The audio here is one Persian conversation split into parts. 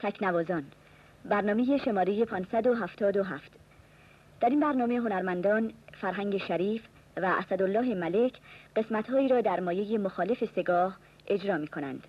تکنوازان برنامه شماره 577 در این برنامه هنرمندان فرهنگ شریف و اسدالله ملک قسمتهایی را در مایه مخالف سگاه اجرا می کنند.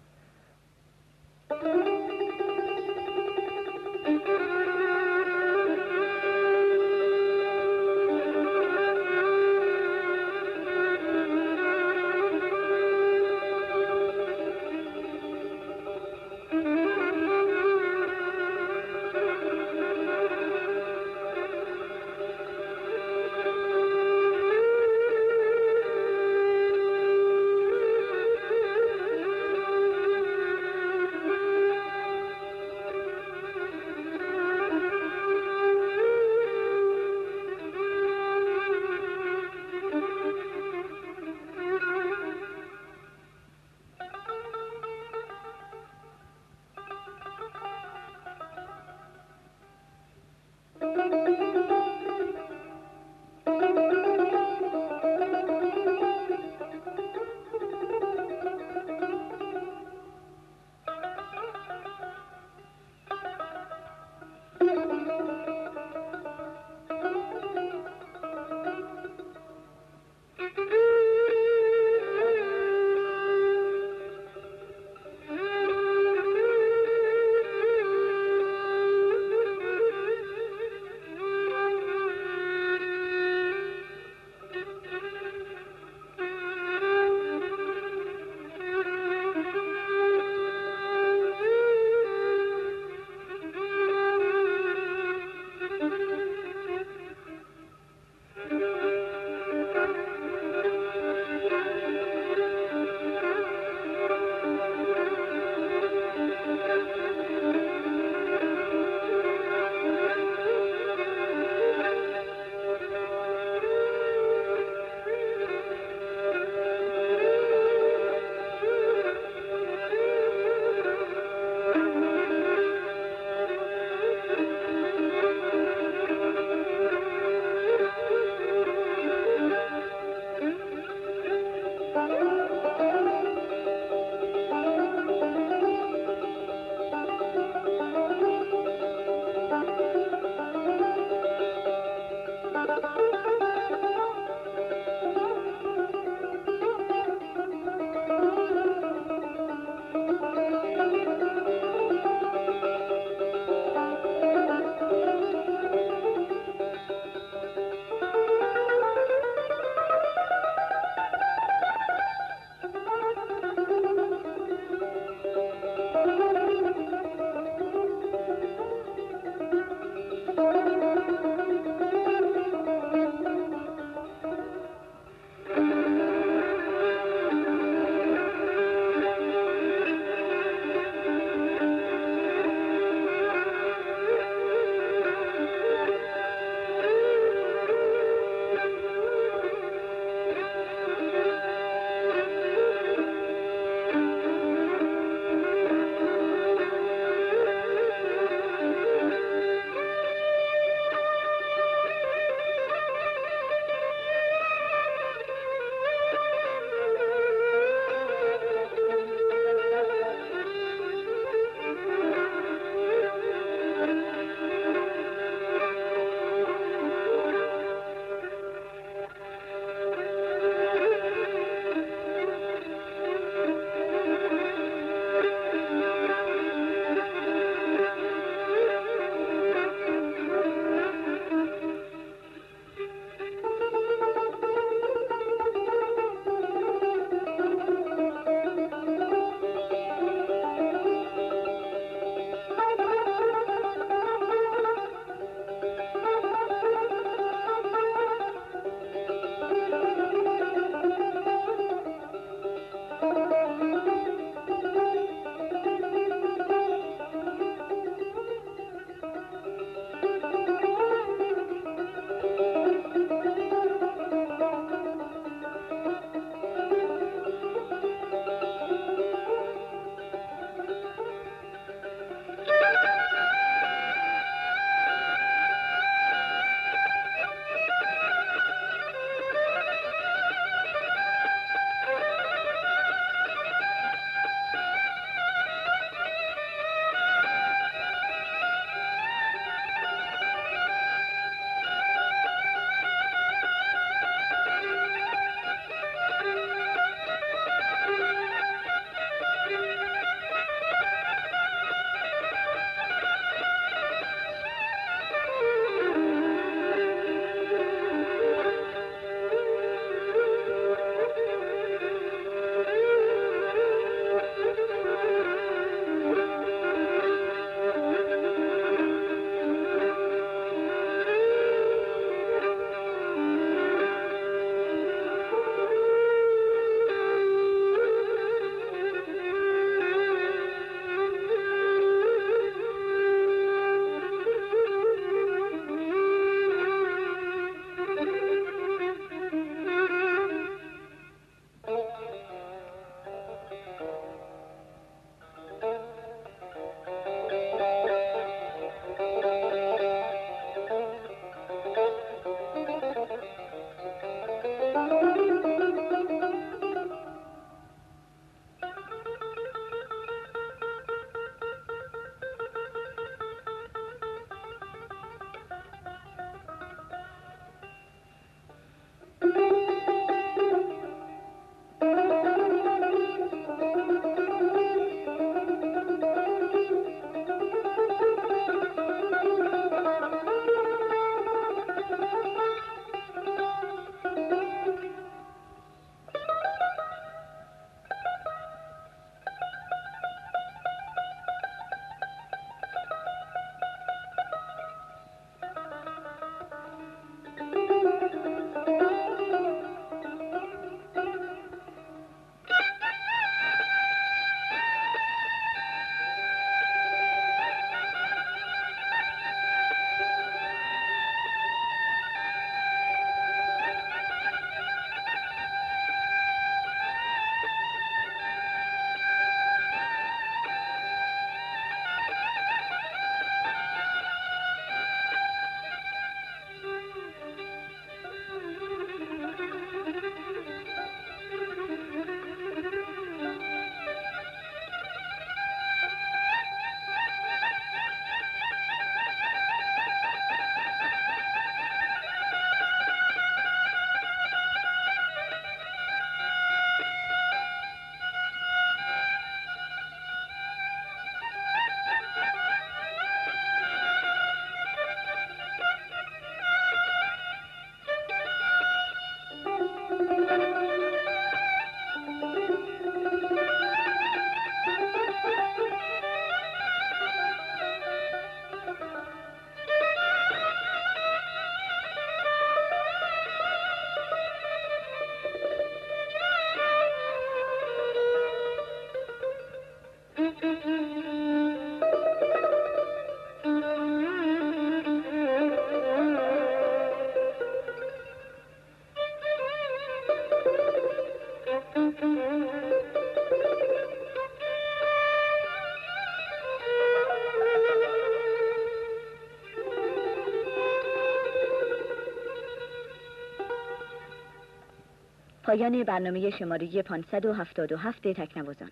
پایان برنامه شماره 577 تکنوازان.